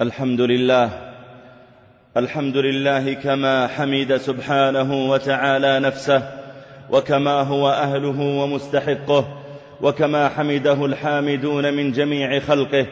الحمد لله. الحمد لله كما حمد سبحانه وتعالى نفسه وكما هو أهله ومستحقه وكما حمده الحامدون من جميع خلقه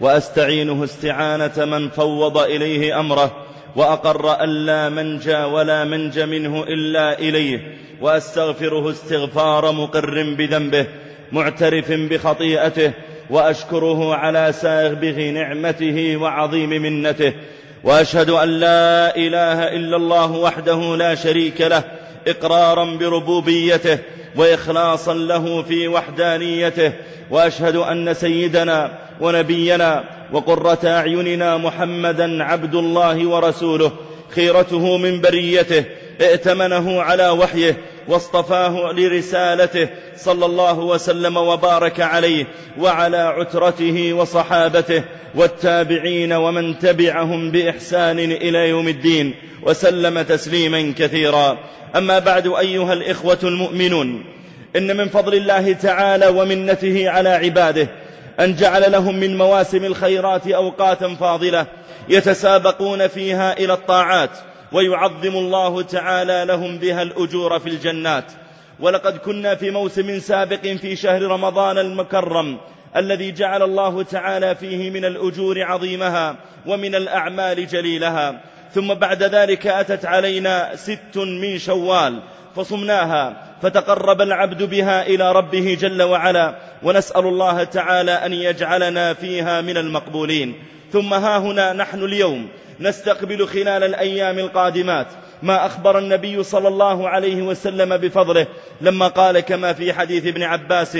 وأستعينه استعانة من فوض إليه أمره وأقر أن لا منجى ولا منج منه إلا إليه وأستغفره استغفار مقر بذنبه معترف بخطيئته وأشكره على سابغ نعمته وعظيم منته. وأشهد أن لا إله إلا الله وحده لا شريك له إقرارا بربوبيته وإخلاصا له في وحدانيته. وأشهد أن سيدنا ونبينا وقرة أعيننا محمدا عبد الله ورسوله خيرته من بريته ائتمنه على وحيه واصطفاه لرسالته صلى الله وسلم وبارك عليه وعلى عترته وصحابته والتابعين ومن تبعهم بإحسان إلى يوم الدين وسلم تسليما كثيرا. أما بعد أيها الإخوة المؤمنون إن من فضل الله تعالى ومنته على عباده أن جعل لهم من مواسم الخيرات أوقاتا فاضلة يتسابقون فيها إلى الطاعات ويعظم الله تعالى لهم بها الأجور في الجنات. ولقد كنا في موسم سابق في شهر رمضان المكرم الذي جعل الله تعالى فيه من الأجور عظيمها ومن الأعمال جليلها. ثم بعد ذلك أتت علينا ست من شوال فصمناها فتقرب العبد بها إلى ربه جل وعلا. ونسأل الله تعالى أن يجعلنا فيها من المقبولين. ثم ها هنا نحن اليوم نستقبل خلال الأيام القادمات ما أخبر النبي صلى الله عليه وسلم بفضله لما قال كما في حديث ابن عباس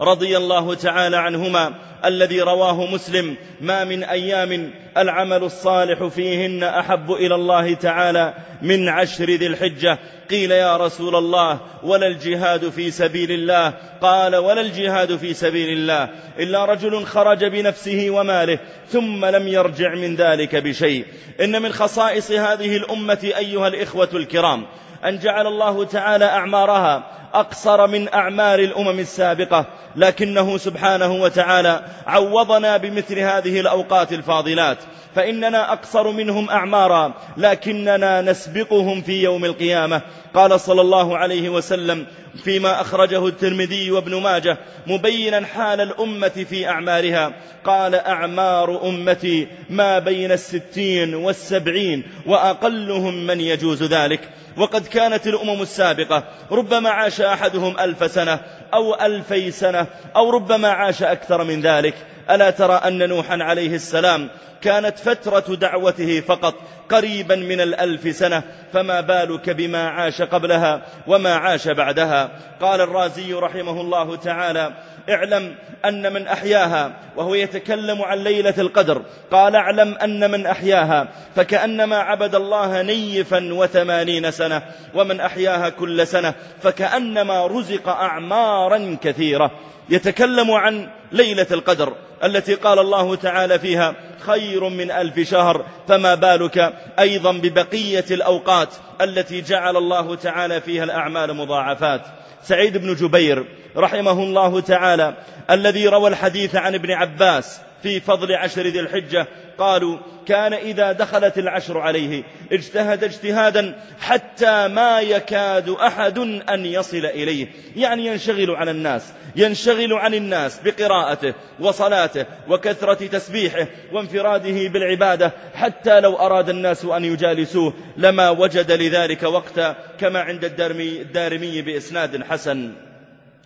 رضي الله تعالى عنهما الذي رواه مسلم ما من أيام العمل الصالح فيهن أحب إلى الله تعالى من عشر ذي الحجة قيل يا رسول الله ولا الجهاد في سبيل الله. قال ولا الجهاد في سبيل الله إلا رجل خرج بنفسه وماله ثم لم يرجع من ذلك بشيء. إن من خصائص هذه الأمة أيها الإخوة الكرام أن جعل الله تعالى أعمارها أقصر من أعمار الأمم السابقة لكنه سبحانه وتعالى عوضنا بمثل هذه الأوقات الفاضلات. فإننا أقصر منهم أعمارا لكننا نسبقهم في يوم القيامة. قال صلى الله عليه وسلم فيما أخرجه الترمذي وابن ماجه مبينا حال الأمة في أعمارها. قال أعمار أمتي ما بين الستين والسبعين وأقلهم من يجوز ذلك. وقد كانت الأمم السابقة ربما عاش أحدهم ألف سنة أو ألفي سنة أو ربما عاش أكثر من ذلك. ألا ترى أن نوحا عليه السلام كانت فترة دعوته فقط قريبا من الألف سنة فما بالك بما عاش قبلها وما عاش بعدها؟ قال الرازي رحمه الله تعالى اعلم أن من أحياها وهو يتكلم عن ليلة القدر قال اعلم أن من أحياها فكأنما عبد الله نيفا وثمانين سنة ومن أحياها كل سنة فكأنما رزق أعمارا كثيرة. يتكلم عن ليلة القدر التي قال الله تعالى فيها خير من ألف شهر فما بالك أيضا ببقية الأوقات التي جعل الله تعالى فيها الأعمال مضاعفات. سعيد بن جبير رحمه الله تعالى الذي روى الحديث عن ابن عباس في فضل عشر ذي الحجة قالوا كان إذا دخلت العشر عليه اجتهد اجتهادا حتى ما يكاد أحد أن يصل إليه. يعني ينشغل عن الناس ينشغل عن الناس بقراءته وصلاته وكثرة تسبيحه وانفراده بالعبادة. حتى لو أراد الناس أن يجالسوه لما وجد لذلك وقتا كما عند الدارمي, الدارمي بإسناد حسن.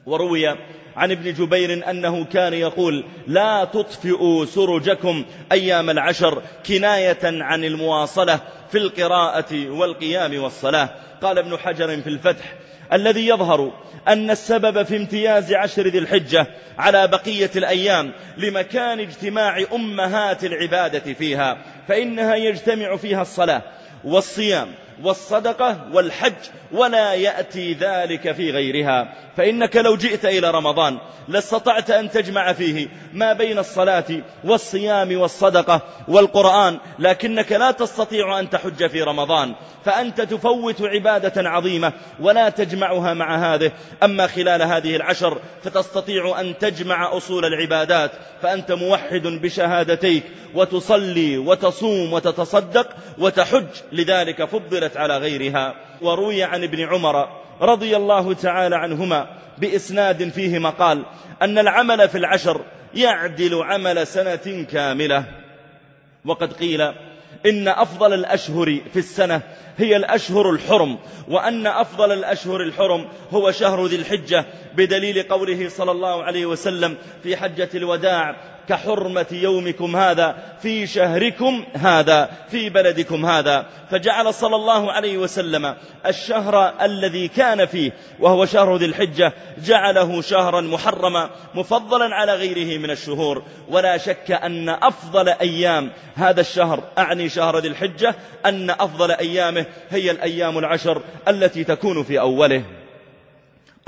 وروي عن ابن جبير أنه كان يقول لا تطفئوا سرجكم أيام العشر كناية عن المواصلة في القراءة والقيام والصلاة. قال ابن حجر في الفتح الذي يظهر أن السبب في امتياز عشر ذي الحجة على بقية الأيام لمكان اجتماع أمهات العبادة فيها فإنها يجتمع فيها الصلاة والصيام والصدقة والحج ولا يأتي ذلك في غيرها. فإنك لو جئت إلى رمضان لاستطعت أن تجمع فيه ما بين الصلاة والصيام والصدقة والقرآن لكنك لا تستطيع أن تحج في رمضان فأنت تفوت عبادة عظيمة ولا تجمعها مع هذه. أما خلال هذه العشر فتستطيع أن تجمع أصول العبادات فأنت موحد بشهادتيك وتصلي وتصوم وتتصدق وتحج. لذلك فضلت على غيرها وروي عن ابن عمر رضي الله تعالى عنهما بإسناد فيه مقال أن العمل في العشر يعدل عمل سنة كاملة. وقد قيل إن أفضل الأشهر في السنة هي الأشهر الحرم وأن أفضل الأشهر الحرم هو شهر ذي الحجة بدليل قوله صلى الله عليه وسلم في حجة الوداع كحرمة يومكم هذا في شهركم هذا في بلدكم هذا. فجعل صلى الله عليه وسلم الشهر الذي كان فيه وهو شهر ذي الحجة جعله شهرا محرما مفضلا على غيره من الشهور. ولا شك أن أفضل أيام هذا الشهر أعني شهر ذي الحجة أن أفضل أيامه هي الأيام العشر التي تكون في أوله.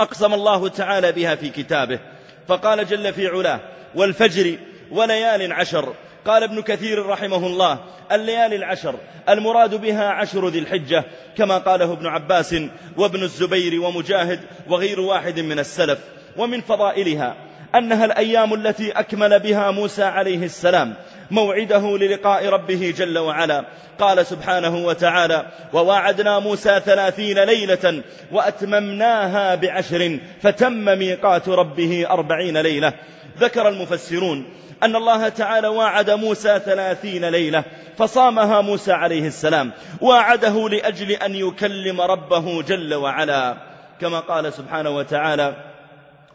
أقسم الله تعالى بها في كتابه. فقال جل في علاه والفجر وليال عشر. قال ابن كثير رحمه الله الليالي العشر. المراد بها عشر ذي الحجة كما قاله ابن عباس وابن الزبير ومجاهد وغير واحد من السلف. ومن فضائلها أنها الأيام التي أكمل بها موسى عليه السلام. موعده للقاء ربه جل وعلا. قال سبحانه وتعالى وواعدنا موسى ثلاثين ليلة وأتممناها بعشر فتم ميقات ربه أربعين ليلة. ذكر المفسرون أن الله تعالى واعد موسى ثلاثين ليلة فصامها موسى عليه السلام. واعده لأجل أن يكلم ربه جل وعلا. كما قال سبحانه وتعالى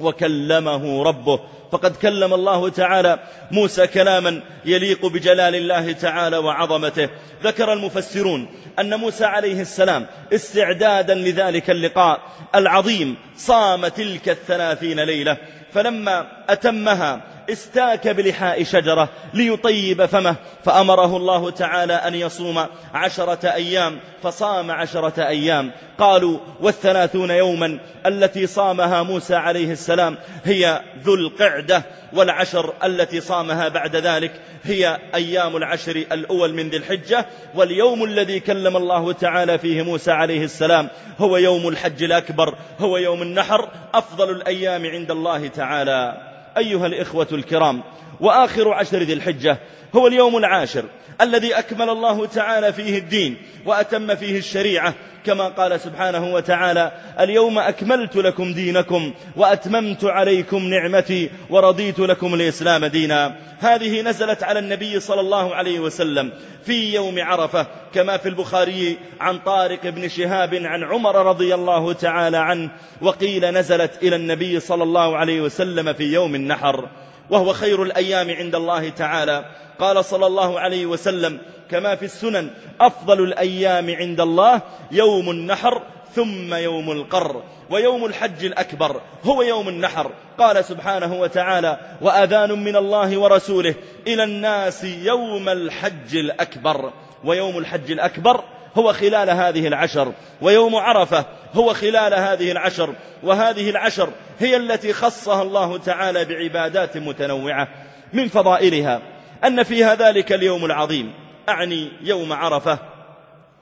وكلمه ربه. فقد كلم الله تعالى موسى كلاما يليق بجلال الله تعالى وعظمته. ذكر المفسرون أن موسى عليه السلام استعدادا لذلك اللقاء العظيم صام تلك الثلاثين ليلة فلما أتمها استاك بلحاء شجرة ليطيب فمه. فأمره الله تعالى أن يصوم عشرة أيام فصام عشرة أيام. قالوا والثلاثون يوما التي صامها موسى عليه السلام هي ذو القعدة والعشر التي صامها بعد ذلك هي أيام العشر الأول من ذي الحجة. واليوم الذي كلم الله تعالى فيه موسى عليه السلام هو يوم الحج الأكبر هو يوم النحر أفضل الأيام عند الله تعالى. أيها الإخوة الكرام وآخر عشر ذي الحجة هو اليوم العاشر الذي أكمل الله تعالى فيه الدين وأتم فيه الشريعة. كما قال سبحانه وتعالى اليوم أكملت لكم دينكم وأتممت عليكم نعمتي ورضيت لكم الإسلام دينا. هذه نزلت على النبي صلى الله عليه وسلم في يوم عرفة كما في البخاري عن طارق بن شهاب عن عمر رضي الله تعالى عنه وقيل نزلت إلى النبي صلى الله عليه وسلم في يوم النحر وهو خير الأيام عند الله تعالى. قال صلى الله عليه وسلم كما في السنن أفضل الأيام عند الله يوم النحر ثم يوم القر ويوم الحج الأكبر هو يوم النحر. قال سبحانه وتعالى وأذان من الله ورسوله إلى الناس يوم الحج الأكبر. ويوم الحج الأكبر هو خلال هذه العشر ويوم عرفة هو خلال هذه العشر وهذه العشر هي التي خصها الله تعالى بعبادات متنوعة من فضائلها. أن فيها ذلك اليوم العظيم أعني يوم عرفة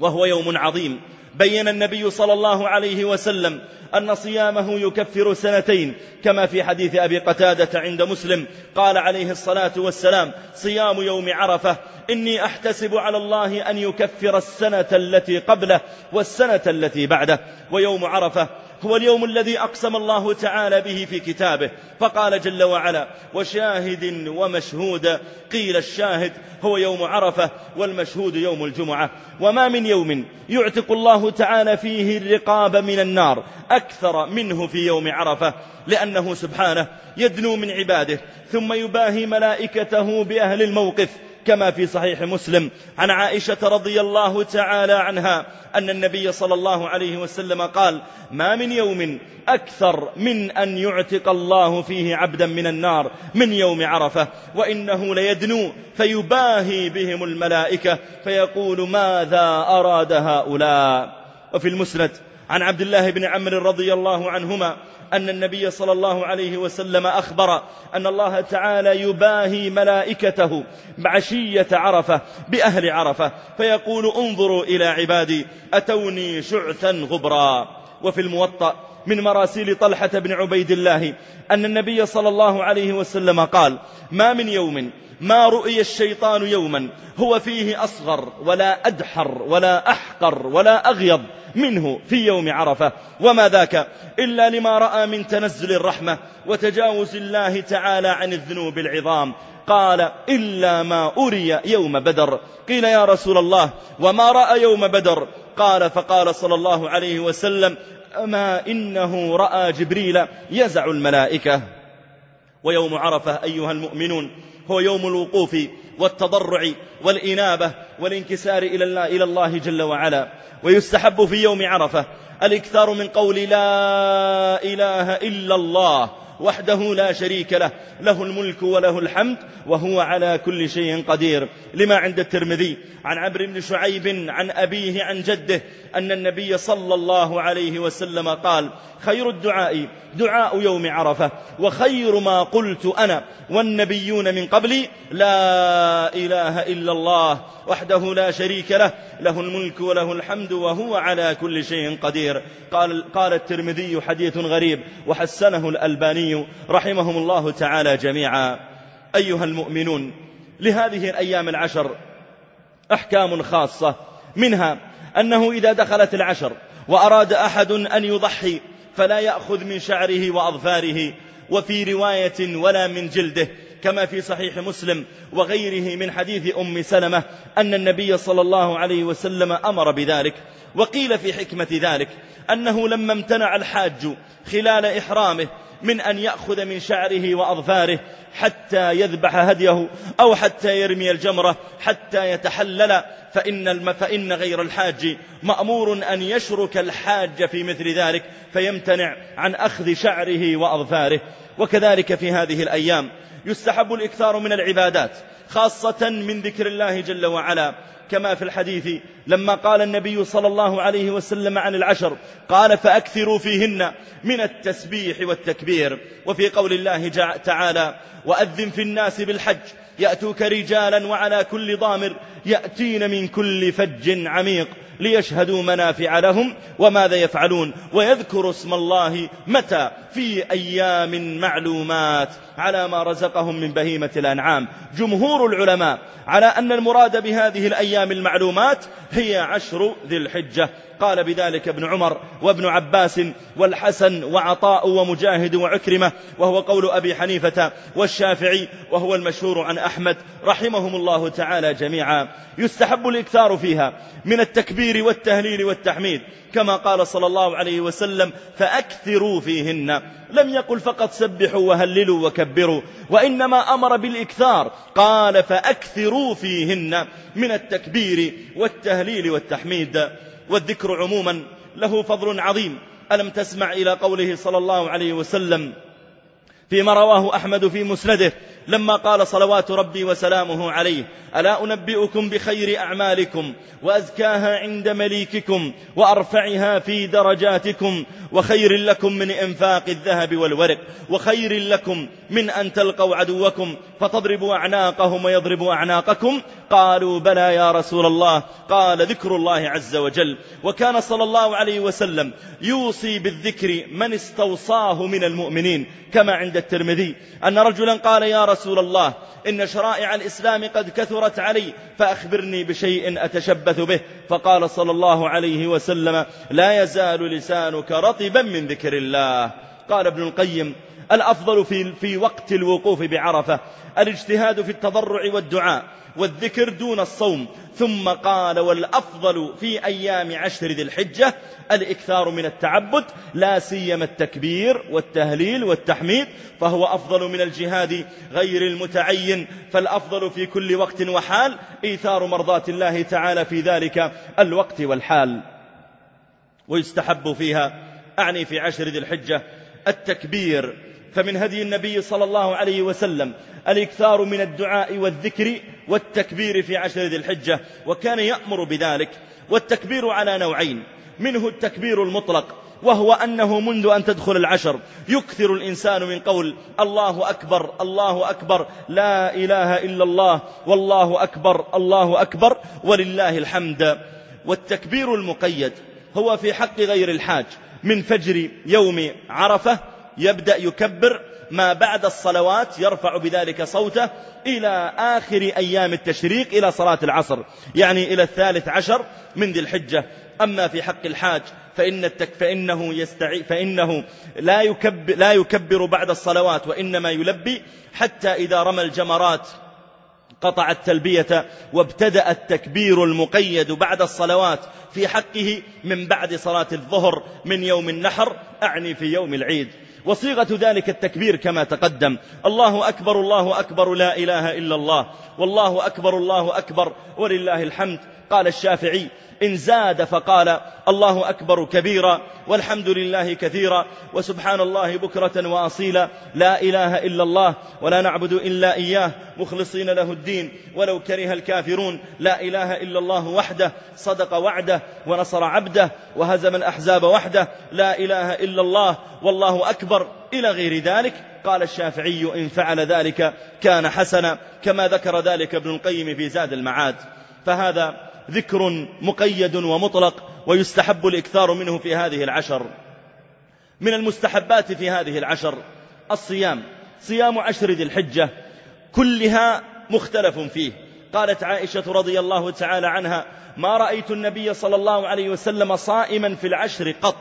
وهو يوم عظيم. بين النبي صلى الله عليه وسلم أن صيامه يكفر سنتين كما في حديث أبي قتادة عند مسلم قال عليه الصلاة والسلام صيام يوم عرفة إني أحتسب على الله أن يكفر السنة التي قبله والسنة التي بعده ويوم عرفة هو اليوم الذي أقسم الله تعالى به في كتابه. فقال جل وعلا وشاهد ومشهود. قيل الشاهد هو يوم عرفة والمشهود يوم الجمعة. وما من يوم يعتق الله تعالى فيه الرقاب من النار أكثر منه في يوم عرفة لأنه سبحانه يدنو من عباده ثم يباهي ملائكته بأهل الموقف. كما في صحيح مسلم عن عائشة رضي الله تعالى عنها أن النبي صلى الله عليه وسلم قال ما من يوم أكثر من أن يعتق الله فيه عبدا من النار من يوم عرفة وإنه ليدنو فيباهي بهم الملائكة فيقول ماذا أراد هؤلاء؟ وفي المسند عن عبد الله بن عمرو رضي الله عنهما أن النبي صلى الله عليه وسلم أخبر أن الله تعالى يباهي ملائكته بعشية عرفة بأهل عرفة فيقول انظروا إلى عبادي أتوني شعثا غبرا. وفي الموطأ من مراسيل طلحة بن عبيد الله أن النبي صلى الله عليه وسلم قال ما من يوم ما رؤي الشيطان يوما هو فيه أصغر ولا أدحر ولا أحقر ولا أغيض منه في يوم عرفة. وما ذاك إلا لما رأى من تنزل الرحمة وتجاوز الله تعالى عن الذنوب العظام. قال إلا ما أري يوم بدر. قيل يا رسول الله وما رأى يوم بدر؟ قال فقال صلى الله عليه وسلم أما إنه رأى جبريل يزع الملائكة. ويوم عرفة أيها المؤمنون هو يوم الوقوف والتضرع والإنابة والانكسار إلى الله, جل وعلا. ويستحب في يوم عرفة الإكثار من قول لا إله إلا الله. وحده لا شريك له له الملك وله الحمد وهو على كل شيء قدير. لما عند الترمذي عن عبر بن شعيب عن أبيه عن جده أن النبي صلى الله عليه وسلم قال خير الدعاء دعاء يوم عرفة وخير ما قلت أنا والنبيون من قبلي لا إله إلا الله وحده لا شريك له له الملك وله الحمد وهو على كل شيء قدير. قال, قال الترمذي حديث غريب وحسنه الألباني رحمهم الله تعالى جميعا. أيها المؤمنون لهذه الأيام العشر أحكام خاصة. منها أنه إذا دخلت العشر وأراد أحد أن يضحي فلا يأخذ من شعره وأظفاره وفي رواية ولا من جلده. كما في صحيح مسلم وغيره من حديث أم سلمة أن النبي صلى الله عليه وسلم أمر بذلك وقيل في حكمة ذلك أنه لما امتنع الحاج خلال إحرامه من أن يأخذ من شعره وأظفاره حتى يذبح هديه أو حتى يرمي الجمرة حتى يتحلل فإن, الم فإن غير الحاج مأمور أن يشرك الحاج في مثل ذلك فيمتنع عن أخذ شعره وأظفاره. وكذلك في هذه الأيام يستحب الإكثار من العبادات خاصة من ذكر الله جل وعلا كما في الحديث لما قال النبي صلى الله عليه وسلم عن العشر قال فأكثروا فيهن من التسبيح والتكبير وفي قول الله تعالى وأذن في الناس بالحج يأتوك رجالا وعلى كل ضامر يأتين من كل فج عميق ليشهدوا منافع لهم وماذا يفعلون ويذكر اسم الله متى؟ في أيام معلومات على ما رزقهم من بهيمة الأنعام. جمهور العلماء على أن المراد بهذه الأيام المعلومات هي عشر ذي الحجة. قال بذلك ابن عمر وابن عباس والحسن وعطاء ومجاهد وعكرمة وهو قول أبي حنيفة والشافعي وهو المشهور عن أحمد رحمهم الله تعالى جميعا. يستحب الإكثار فيها من التكبير والتهليل والتحميد كما قال صلى الله عليه وسلم فأكثروا فيهن لم يقل فقط سبحوا وهللوا وكبروا وإنما أمر بالإكثار قال فأكثروا فيهن من التكبير والتهليل والتحميد. والذكر عموما له فضل عظيم. ألم تسمع إلى قوله صلى الله عليه وسلم فيما رواه أحمد في مسنده لما قال صلوات ربي وسلامه عليه ألا أنبئكم بخير أعمالكم وأزكاها عند مليككم وأرفعها في درجاتكم وخير لكم من إنفاق الذهب والورق وخير لكم من أن تلقوا عدوكم فتضربوا أعناقهم ويضربوا أعناقكم. قالوا بلى يا رسول الله. قال ذكر الله عز وجل وكان صلى الله عليه وسلم يوصي بالذكر من استوصاه من المؤمنين كما عند الترمذي أن رجلا قال يا رسول الله إن شرائع الإسلام قد كثرت علي فأخبرني بشيء أتشبث به. فقال صلى الله عليه وسلم لا يزال لسانك رطبا من ذكر الله. قال ابن القيم الأفضل في, في وقت الوقوف بعرفة الاجتهاد في التضرع والدعاء. والذكر دون الصوم. ثم قال والأفضل في أيام عشر ذي الحجة الإكثار من التعبد لا سيما التكبير والتهليل والتحميد فهو أفضل من الجهاد غير المتعين. فالأفضل في كل وقت وحال إيثار مرضات الله تعالى في ذلك الوقت والحال. ويستحب فيها أعني في عشر ذي الحجة التكبير. فمن هدي النبي صلى الله عليه وسلم الإكثار من الدعاء والذكر والتكبير في عشر ذي الحجة وكان يأمر بذلك. والتكبير على نوعين منه التكبير المطلق وهو أنه منذ أن تدخل العشر يكثر الإنسان من قول الله أكبر الله أكبر لا إله إلا الله والله أكبر الله أكبر ولله الحمد. والتكبير المقيد هو في حق غير الحاج. من فجر يوم عرفة يبدأ يكبر ما بعد الصلوات يرفع بذلك صوته إلى آخر أيام التشريق إلى صلاة العصر يعني إلى الثالث عشر من ذي الحجة. أما في حق الحاج فإن التك فإنه, يستعي فإنه لا, يكبر لا يكبر بعد الصلوات وإنما يلبي حتى إذا رمى الجمرات قطع التلبية وابتدأ التكبير المقيد بعد الصلوات في حقه من بعد صلاة الظهر من يوم النحر أعني في يوم العيد. وصيغة ذلك التكبير كما تقدم. الله أكبر الله أكبر لا إله إلا الله. والله أكبر الله أكبر ولله الحمد. قال الشافعي إن زاد فقال الله أكبر كبيرا والحمد لله كثيرا وسبحان الله بكرة وأصيلا. لا إله إلا الله ولا نعبد إلا إياه. مخلصين له الدين. ولو كره الكافرون. لا إله إلا الله وحده. صدق وعده ونصر عبده وهزم الأحزاب وحده. لا إله إلا الله والله أكبر. إلى غير ذلك. قال الشافعي إن فعل ذلك كان حسنا. كما ذكر ذلك ابن القيم في زاد المعاد. فهذا ذكر مقيد ومطلق ويستحب الإكثار منه في هذه العشر. من المستحبات في هذه العشر الصيام صيام عشر ذي الحجة كلها مختلف فيه. قالت عائشة رضي الله تعالى عنها ما رأيت النبي صلى الله عليه وسلم صائما في العشر قط.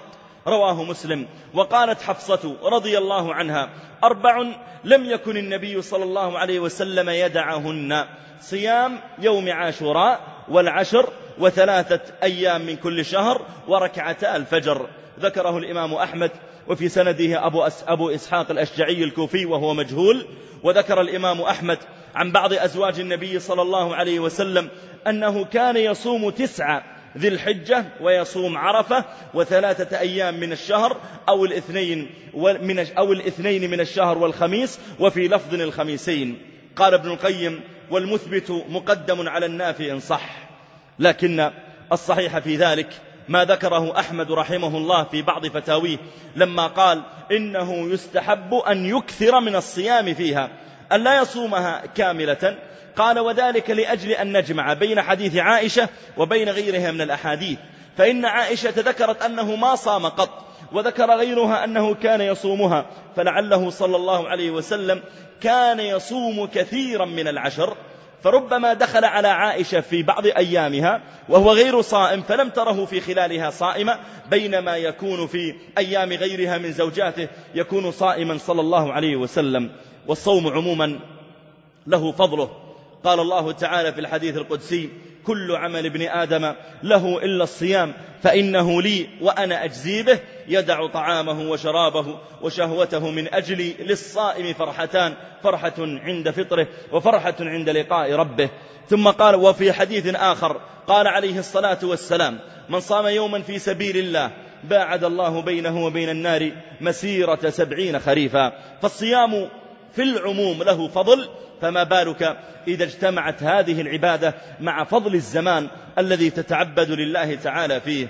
رواه مسلم. وقالت حفصة رضي الله عنها أربع لم يكن النبي صلى الله عليه وسلم يدعهن. صيام يوم عاشوراء والعشر وثلاثة أيام من كل شهر وركعتا الفجر. ذكره الإمام أحمد وفي سنده أبو, أس أبو إسحاق الأشجعي الكوفي وهو مجهول. وذكر الإمام أحمد عن بعض أزواج النبي صلى الله عليه وسلم أنه كان يصوم تسعة ذي الحجة ويصوم عرفة وثلاثة أيام من الشهر أو الاثنين, من أو الاثنين من الشهر والخميس وفي لفظ الخميسين. قال ابن القيم والمثبت مقدم على النافي إن صح. لكن الصحيح في ذلك ما ذكره أحمد رحمه الله في بعض فتاويه لما قال إنه يستحب أن يكثر من الصيام فيها. أن لا يصومها كاملة. قال وذلك لأجل أن نجمع بين حديث عائشة وبين غيرها من الأحاديث. فإن عائشة ذكرت أنه ما صام قط وذكر غيرها أنه كان يصومها فلعله صلى الله عليه وسلم كان يصوم كثيرا من العشر. فربما دخل على عائشة في بعض أيامها وهو غير صائم فلم تره في خلالها صائمة بينما يكون في أيام غيرها من زوجاته يكون صائما صلى الله عليه وسلم. والصوم عموما له فضله. قال الله تعالى في الحديث القدسي كل عمل ابن آدم له إلا الصيام فإنه لي وأنا أجزي به يدع طعامه وشرابه وشهوته من أجلي للصائم فرحتان فرحة عند فطره وفرحة عند لقاء ربه. ثم قال وفي حديث آخر قال عليه الصلاة والسلام من صام يوما في سبيل الله باعد الله بينه وبين النار مسيرة سبعين خريفا فالصيام في العموم له فضل فما بالك إذا اجتمعت هذه العبادة مع فضل الزمان الذي تتعبد لله تعالى فيه؟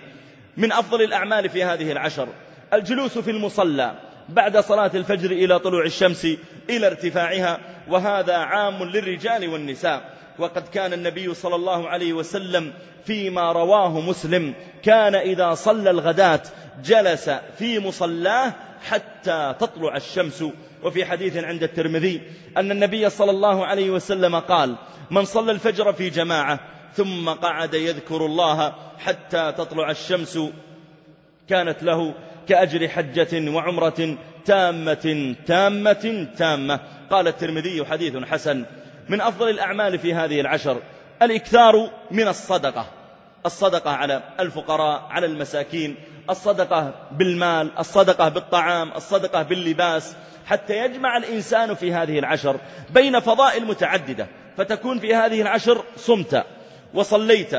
من أفضل الأعمال في هذه العشر الجلوس في المصلى بعد صلاة الفجر إلى طلوع الشمس إلى ارتفاعها وهذا عام للرجال والنساء. وقد كان النبي صلى الله عليه وسلم فيما رواه مسلم كان إذا صلى الغداة جلس في مصلاه حتى تطلع الشمس. وفي حديث عند الترمذي أن النبي صلى الله عليه وسلم قال من صلى الفجر في جماعة ثم قعد يذكر الله حتى تطلع الشمس كانت له كأجر حجة وعمرة تامة تامة تامة قال الترمذي حديث حسن. من أفضل الأعمال في هذه العشر الإكثار من الصدقة. الصدقة على الفقراء على المساكين الصدقة بالمال الصدقة بالطعام الصدقة باللباس. حتى يجمع الإنسان في هذه العشر بين فضائل متعددة. فتكون في هذه العشر صمت وصليت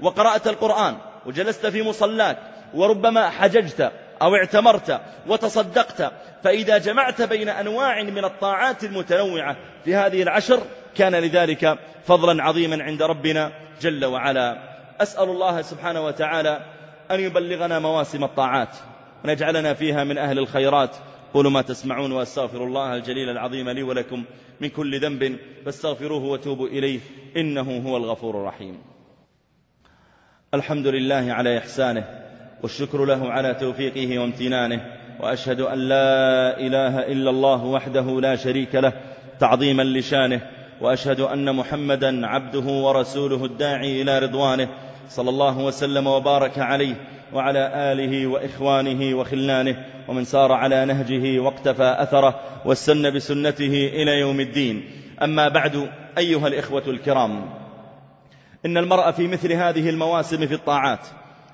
وقرأت القرآن وجلست في مصلاك وربما حججت أو اعتمرت وتصدقت. فإذا جمعت بين أنواع من الطاعات المتنوعة في هذه العشر كان لذلك فضلا عظيما عند ربنا جل وعلا. أسأل الله سبحانه وتعالى أن يبلغنا مواسم الطاعات ونجعلنا فيها من أهل الخيرات. قولوا ما تسمعون وأستغفر الله الجليل العظيم لي ولكم من كل ذنب فاستغفروه وتوبوا إليه إنه هو الغفور الرحيم. الحمد لله على إحسانه والشكر له على توفيقه وامتنانه وأشهد أن لا إله إلا الله وحده لا شريك له تعظيما لشانه وأشهد أن محمدا عبده ورسوله الداعي إلى رضوانه صلى الله وسلم وبارك عليه وعلى آله وإخوانه وخلانه ومن سار على نهجه واقتفى أثره واستنى بسنته إلى يوم الدين. أما بعد أيها الإخوة الكرام إن المرأة في مثل هذه المواسم في الطاعات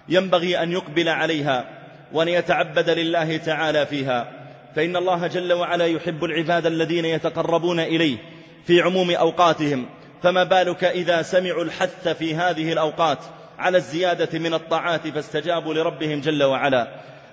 ينبغي أن يقبل عليها وأن يتعبد لله تعالى فيها. فإن الله جل وعلا يحب العباد الذين يتقربون إليه في عموم أوقاتهم. فما بالك إذا سمعوا الحث في هذه الأوقات على الزيادة من الطاعات فاستجابوا لربهم جل وعلا.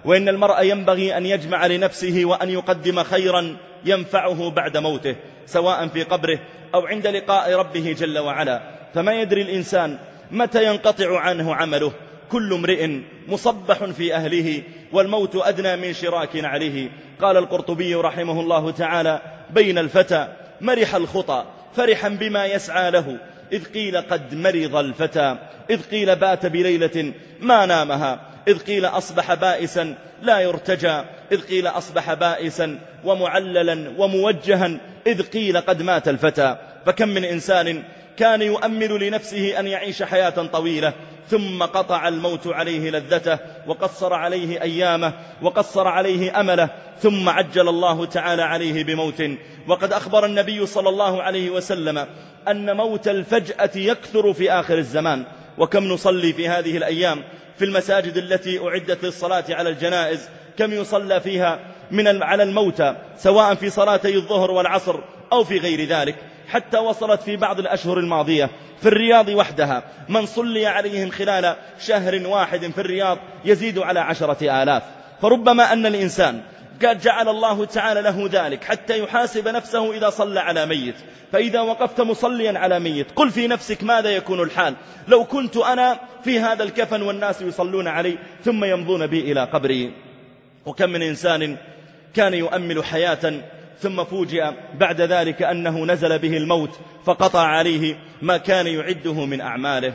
وإن المرء ينبغي أن يجمع لنفسه وأن يقدم خيرا ينفعه بعد موته سواء في قبره أو عند لقاء ربه جل وعلا. فما يدري الإنسان متى ينقطع عنه عمله. كل امرئ مصبح في أهله والموت أدنى من شراك عليه. قال القرطبي رحمه الله تعالى بين الفتى مرح الخطى فرحا بما يسعى له. إذ قيل قد مرض الفتى إذ قيل بات بليلة ما نامها إذ قيل أصبح بائسا لا يرتجى إذ قيل أصبح بائسا ومعللا وموجها إذ قيل قد مات الفتى. فكم من إنسان كان يؤمل لنفسه أن يعيش حياة طويلة ثم قطع الموت عليه لذته وقصر عليه أيامه وقصر عليه أمله ثم عجل الله تعالى عليه بموت. وقد أخبر النبي صلى الله عليه وسلم أن موت الفجأة يكثر في آخر الزمان. وكم نصلي في هذه الأيام؟ في المساجد التي أعدت للصلاة على الجنائز كم يصلى فيها من على الموتى سواء في صلاتي الظهر والعصر أو في غير ذلك. حتى وصلت في بعض الأشهر الماضية في الرياض وحدها. من صلي عليهم خلال شهر واحد في الرياض يزيد على عشرة آلاف. فربما أن الإنسان قد جعل الله تعالى له ذلك حتى يحاسب نفسه إذا صلى على ميت. فإذا وقفت مصليا على ميت قل في نفسك ماذا يكون الحال؟ لو كنت أنا في هذا الكفن والناس يصلون علي ثم يمضون بي إلى قبري. وكم من إنسان كان يؤمل حياة ثم فوجئ بعد ذلك أنه نزل به الموت فقطع عليه ما كان يعده من أعماله.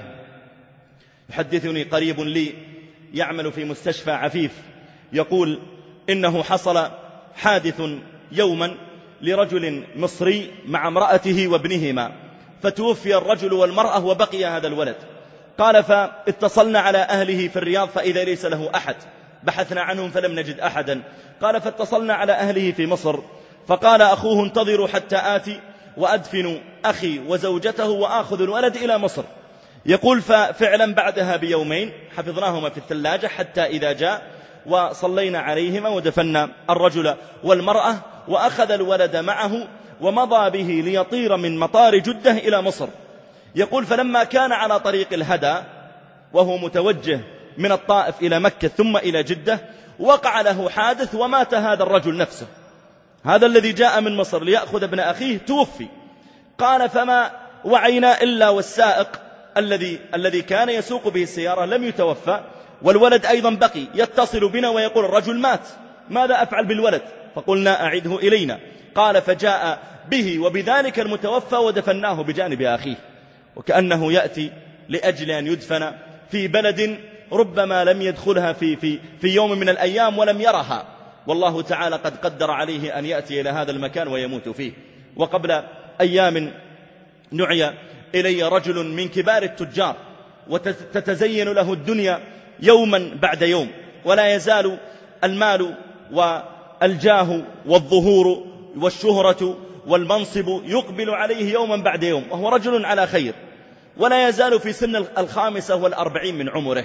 يحدثني قريب لي يعمل في مستشفى عفيف يقول إنه حصل حادث يوما لرجل مصري مع امرأته وابنهما فتوفي الرجل والمرأة وبقي هذا الولد. قال فاتصلنا على أهله في الرياض فإذا ليس له أحد بحثنا عنهم فلم نجد أحدا. قال فاتصلنا على أهله في مصر فقال أخوه انتظروا حتى آتي وأدفن أخي وزوجته وآخذ الولد إلى مصر. يقول ففعلا بعدها بيومين حفظناهما في الثلاجة حتى إذا جاء وصلينا عليهما ودفنا الرجل والمرأة وأخذ الولد معه ومضى به ليطير من مطار جدة إلى مصر. يقول فلما كان على طريق الهدى وهو متوجه من الطائف إلى مكة ثم إلى جدة وقع له حادث ومات هذا الرجل نفسه. هذا الذي جاء من مصر ليأخذ ابن أخيه توفي. قال فما وعينا إلا والسائق الذي الذي كان يسوق به السيارة لم يتوفى والولد أيضا بقي يتصل بنا ويقول الرجل مات ماذا أفعل بالولد؟ فقلنا أعده إلينا. قال فجاء به وبذلك المتوفى ودفناه بجانب أخيه. وكأنه يأتي لأجل أن يدفن في بلد ربما لم يدخلها في, في, في يوم من الأيام ولم يرها. والله تعالى قد قدر عليه أن يأتي إلى هذا المكان ويموت فيه. وقبل أيام نعي إلي رجل من كبار التجار وتتزين له الدنيا يوما بعد يوم ولا يزال المال والجاه والظهور والشهرة والمنصب يقبل عليه يوما بعد يوم وهو رجل على خير. ولا يزال في سن الخامسة والأربعين من عمره.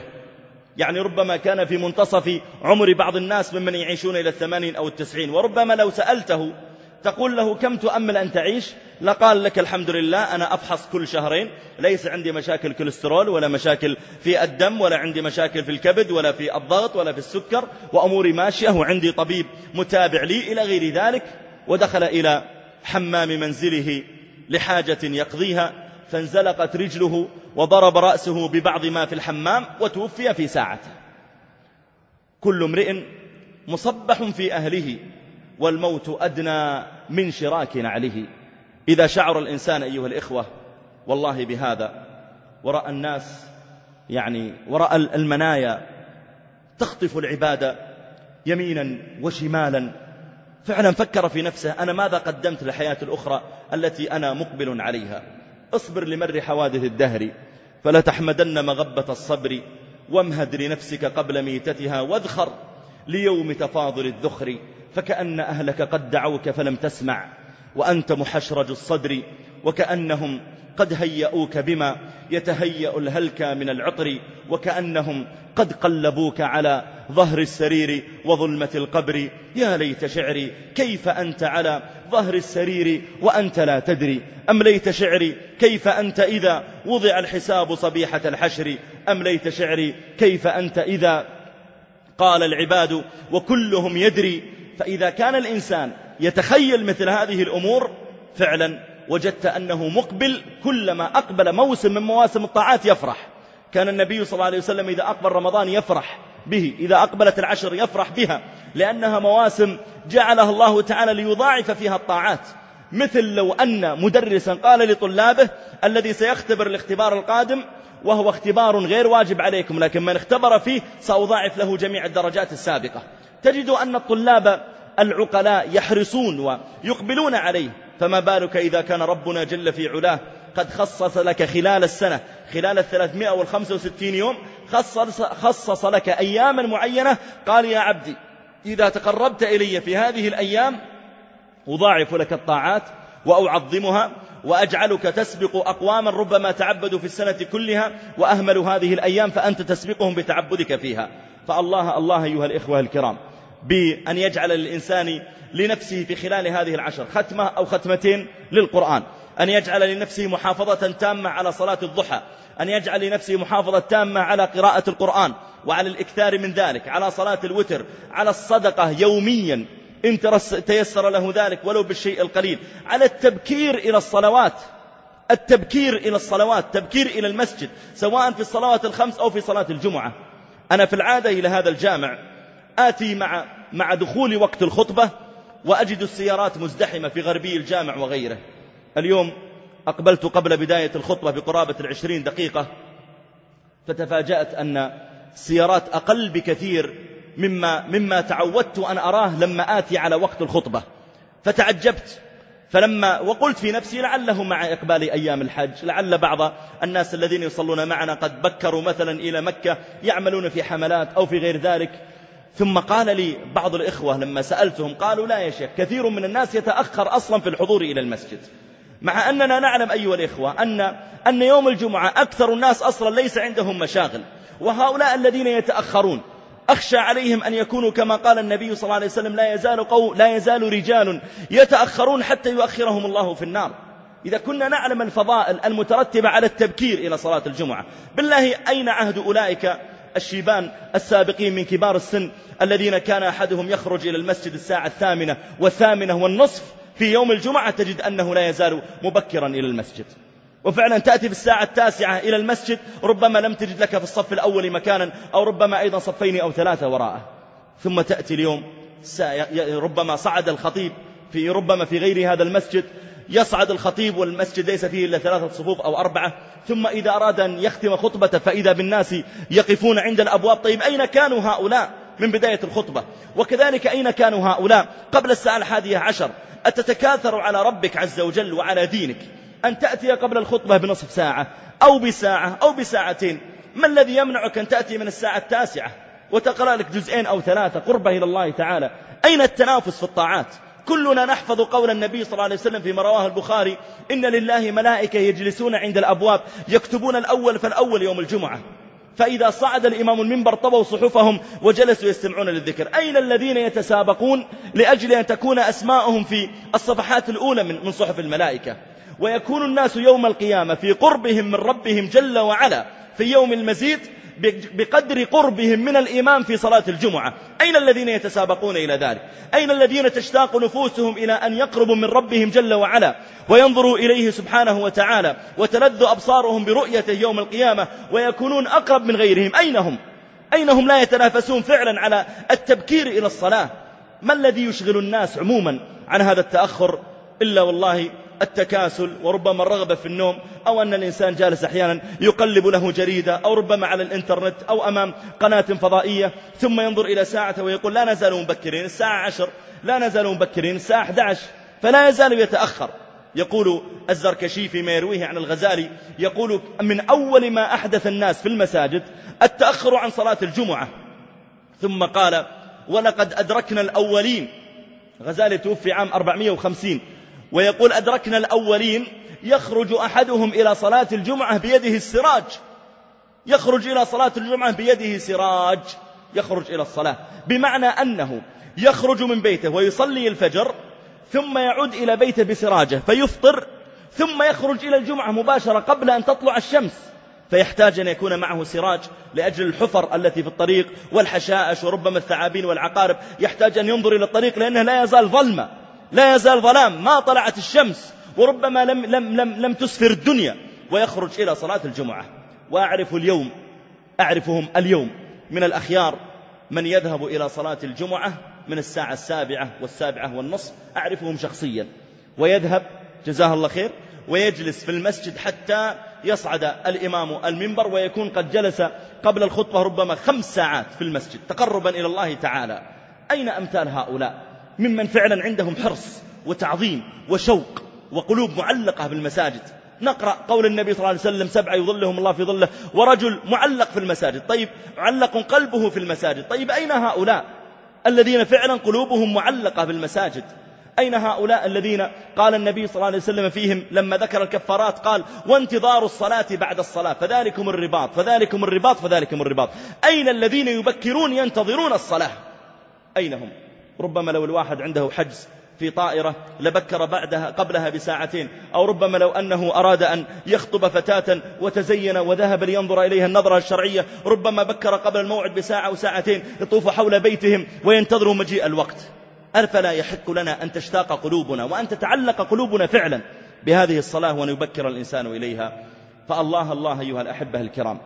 يعني ربما كان في منتصف عمر بعض الناس ممن يعيشون إلى الثمانين أو التسعين وربما لو سألته تقول له كم تؤمل أن تعيش؟ لقال لك الحمد لله أنا أفحص كل شهرين ليس عندي مشاكل كوليسترول ولا مشاكل في الدم ولا عندي مشاكل في الكبد ولا في الضغط ولا في السكر وأموري ماشية وعندي طبيب متابع لي إلى غير ذلك ودخل إلى حمام منزله لحاجة يقضيها. فانزلقت رجله وضرب رأسه ببعض ما في الحمام وتوفي في ساعته. كل امرئ مصبح في أهله والموت أدنى من شراك نعله. إذا شعر الإنسان أيها الإخوة والله بهذا ورأى الناس يعني ورأى المنايا تخطف العبادة يمينا وشمالا. فعلا فكر في نفسه أنا ماذا قدمت للحياة الأخرى التي أنا مقبل عليها؟ اصبر لمر حوادث الدهر فلا تحمدن مغبة الصبر وامهد لنفسك قبل ميتتها واذخر ليوم تفاضل الذخر فكأن أهلك قد دعوك فلم تسمع وأنت محشرج الصدر وكأنهم قد هيئوك بما يتهيأ الهلكى من العطر وكأنهم قد قلبوك على ظهر السرير وظلمة القبر. يا ليت شعري كيف أنت على ظهر السرير وأنت لا تدري؟ أم ليت شعري كيف أنت إذا وضع الحساب صبيحة الحشر؟ أم ليت شعري كيف أنت إذا؟ قال العباد وكلهم يدري. فإذا كان الإنسان يتخيل مثل هذه الأمور فعلا وجدت أنه مقبل كلما أقبل موسم من مواسم الطاعات يفرح. كان النبي صلى الله عليه وسلم إذا أقبل رمضان يفرح. به إذا أقبلت العشر يفرح بها لأنها مواسم جعلها الله تعالى ليضاعف فيها الطاعات. مثل لو أن مدرسا قال لطلابه الذي سيختبر الاختبار القادم وهو اختبار غير واجب عليكم لكن من اختبر فيه سأضاعف له جميع الدرجات السابقة. تجد أن الطلاب العقلاء يحرصون ويقبلون عليه. فما بالك إذا كان ربنا جل في علاه قد خصص لك خلال السنة خلال الثلاثمائة والخمسة وستين يوم خصص, خصص لك أياما معينة. قال يا عبدي إذا تقربت إلي في هذه الأيام أضاعف لك الطاعات وأعظمها وأجعلك تسبق أقواما ربما تعبدوا في السنة كلها وأهملوا هذه الأيام فأنت تسبقهم بتعبدك فيها. فالله الله أيها الإخوة الكرام بأن يجعل للإنسان لنفسه في خلال هذه العشر ختمة أو ختمتين للقرآن. أن يجعل لنفسه محافظة تامة على صلاة الضحى أن يجعل لنفسه محافظة تامة على قراءة القرآن وعلى الإكثار من ذلك على صلاة الوتر على الصدقة يوميا. إن تيسر له ذلك ولو بالشيء القليل. على التبكير إلى الصلوات التبكير إلى الصلوات تبكير إلى المسجد سواء في الصلوات الخمس أو في صلاة الجمعة. أنا في العادة إلى هذا الجامع آتي مع, مع دخول وقت الخطبة وأجد السيارات مزدحمة في غربي الجامع وغيره. اليوم أقبلت قبل بداية الخطبة بقرابة العشرين دقيقة فتفاجأت أن السيارات أقل بكثير مما, مما تعودت أن أراه لما آتي على وقت الخطبة. فتعجبت فلما وقلت في نفسي لعله مع إقبال أيام الحج لعل بعض الناس الذين يصلون معنا قد بكروا مثلا إلى مكة يعملون في حملات أو في غير ذلك. ثم قال لي بعض الإخوة لما سألتهم قالوا لا يا شيخ كثير من الناس يتأخر أصلا في الحضور إلى المسجد. مع أننا نعلم أيها الإخوة أن, أن يوم الجمعة أكثر الناس أصلا ليس عندهم مشاغل وهؤلاء الذين يتأخرون. أخشى عليهم أن يكونوا كما قال النبي صلى الله عليه وسلم لا يزال, قو لا يزال رجال يتأخرون حتى يؤخرهم الله في النار. إذا كنا نعلم الفضائل المترتبة على التبكير إلى صلاة الجمعة. بالله أين عهد أولئك الشيبان السابقين من كبار السن الذين كان أحدهم يخرج إلى المسجد الساعة الثامنة والثامنة والنصف في يوم الجمعة تجد أنه لا يزال مبكرا إلى المسجد. وفعلا تأتي في الساعة التاسعة إلى المسجد ربما لم تجد لك في الصف الأول مكانا أو ربما أيضا صفين أو ثلاثة وراءه. ثم تأتي اليوم ربما صعد الخطيب في ربما في غير هذا المسجد يصعد الخطيب والمسجد ليس فيه إلا ثلاثة صفوف أو أربعة. ثم إذا أراد أن يختم خطبته فإذا بالناس يقفون عند الأبواب طيب أين كانوا هؤلاء؟ من بداية الخطبة. وكذلك أين كانوا هؤلاء؟ قبل الساعة الحادية عشر. أتتكاثر على ربك عز وجل وعلى دينك؟ أن تأتي قبل الخطبة بنصف ساعة أو بساعة أو بساعتين. ما الذي يمنعك أن تأتي من الساعة التاسعة وتقرأ لك جزئين أو ثلاثة قربة إلى الله تعالى؟ أين التنافس في الطاعات؟ كلنا نحفظ قول النبي صلى الله عليه وسلم فيما رواه البخاري إن لله ملائكة يجلسون عند الأبواب يكتبون الأول فالأول يوم الجمعة. فإذا صعد الإمام المنبر طبوا صحفهم وجلسوا يستمعون للذكر. أين الذين يتسابقون لأجل أن تكون أسماءهم في الصفحات الأولى من صحف الملائكة؟ ويكون الناس يوم القيامة في قربهم من ربهم جل وعلا في يوم المزيد بقدر قربهم من الإمام في صلاة الجمعة. أين الذين يتسابقون إلى ذلك؟ أين الذين تشتاق نفوسهم إلى أن يقربوا من ربهم جل وعلا وينظروا إليه سبحانه وتعالى وتلذ أبصارهم برؤيته يوم القيامة ويكونون أقرب من غيرهم؟ أين هم؟ أين هم لا يتنافسون فعلا على التبكير إلى الصلاة؟ ما الذي يشغل الناس عموما عن هذا التأخر إلا والله التكاسل وربما الرغبة في النوم أو أن الإنسان جالس أحيانا يقلب له جريدة أو ربما على الإنترنت أو أمام قناة فضائية ثم ينظر إلى ساعته ويقول لا نزال مبكرين الساعة عشر لا نزال مبكرين الساعة 11 فلا يزال يتأخر. يقول الزركشي فيما يرويه عن الغزالي يقول من أول ما أحدث الناس في المساجد التأخر عن صلاة الجمعة. ثم قال ولقد أدركنا الأولين. غزالي توفي عام 450 ويقول أدركنا الأولين يخرج أحدهم إلى صلاة الجمعة بيده السراج. يخرج إلى صلاة الجمعة بيده سراج. يخرج إلى الصلاة. بمعنى أنه يخرج من بيته ويصلي الفجر ثم يعود إلى بيته بسراجة فيفطر ثم يخرج إلى الجمعة مباشرة قبل أن تطلع الشمس. فيحتاج أن يكون معه سراج لأجل الحفر التي في الطريق والحشائش وربما الثعابين والعقارب. يحتاج أن ينظر إلى الطريق لأنه لا يزال ظلمة. لا يزال ظلام ما طلعت الشمس وربما لم, لم, لم, لم تسفر الدنيا ويخرج إلى صلاة الجمعة. وأعرف اليوم أعرفهم اليوم من الأخيار من يذهب إلى صلاة الجمعة من الساعة السابعة والسابعة والنصف أعرفهم شخصيا. ويذهب جزاه الله خير ويجلس في المسجد حتى يصعد الإمام المنبر ويكون قد جلس قبل الخطبة ربما خمس ساعات في المسجد تقربا إلى الله تعالى. أين أمثال هؤلاء؟ ممن فعلا عندهم حرص وتعظيم وشوق وقلوب معلقة بالمساجد. نقرأ قول النبي صلى الله عليه وسلم سبعة يظلهم الله في ظله ورجل معلق في المساجد. طيب معلق قلبه في المساجد. طيب أين هؤلاء الذين فعلا قلوبهم معلقة بالمساجد؟ أين هؤلاء الذين قال النبي صلى الله عليه وسلم فيهم لما ذكر الكفارات قال وانتظار الصلاة بعد الصلاة فذلكم الرباط فذلكم الرباط فذلكم الرباط. أين الذين يبكرون ينتظرون الصلاة؟ أين هم؟ ربما لو الواحد عنده حجز في طائرة لبكر بعدها قبلها بساعتين أو ربما لو أنه أراد أن يخطب فتاة وتزين وذهب لينظر إليها النظرة الشرعية ربما بكر قبل الموعد بساعة أو ساعتين يطوف حول بيتهم وينتظروا مجيء الوقت. أفلا يحق لنا أن تشتاق قلوبنا وأن تتعلق قلوبنا فعلا بهذه الصلاة وأن يبكر الإنسان إليها. فالله الله أيها الأحبة الكرام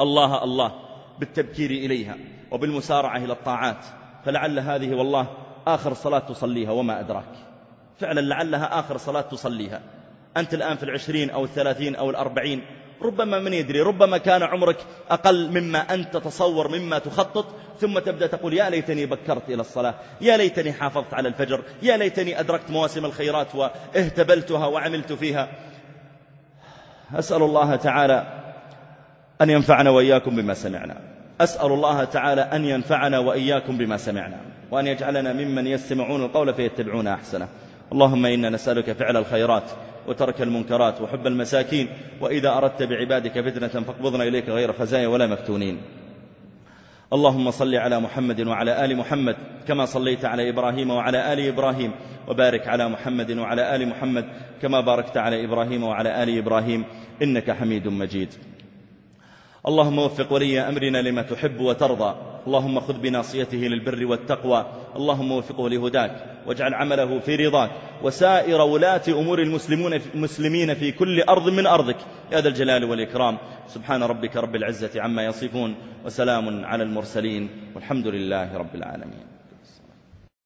الله الله بالتبكير إليها وبالمسارعة إلى الطاعات. فلعل هذه والله آخر صلاة تصليها وما أدراك. فعلا لعلها آخر صلاة تصليها. أنت الآن في العشرين أو الثلاثين أو الأربعين ربما من يدري ربما كان عمرك أقل مما أنت تتصور مما تخطط ثم تبدأ تقول يا ليتني بكرت إلى الصلاة يا ليتني حافظت على الفجر يا ليتني أدركت مواسم الخيرات واهتبلتها وعملت فيها. أسأل الله تعالى أن ينفعنا وإياكم بما سمعنا. أسأل الله تعالى أن ينفعنا وإياكم بما سمعنا وأن يجعلنا ممن يستمعون القول فيتبعون أحسنه. اللهم إنا نسألك فعل الخيرات وترك المنكرات وحب المساكين وإذا أردت بعبادك فتنة فاقبضنا إليك غير خزايا ولا مفتونين. اللهم صل على محمد وعلى آل محمد كما صليت على إبراهيم وعلى آل إبراهيم وبارك على محمد وعلى آل محمد كما باركت على إبراهيم وعلى آل إبراهيم إنك حميد مجيد. اللهم وفق ولي أمرنا لما تحب وترضى. اللهم خذ بناصيته للبر والتقوى. اللهم وفقه لهداك واجعل عمله في رضاك. وسائر ولاة أمور المسلمون المسلمين في كل أرض من أرضك. يا ذا الجلال والإكرام. سبحان ربك رب العزة عما يصفون. وسلام على المرسلين. والحمد لله رب العالمين.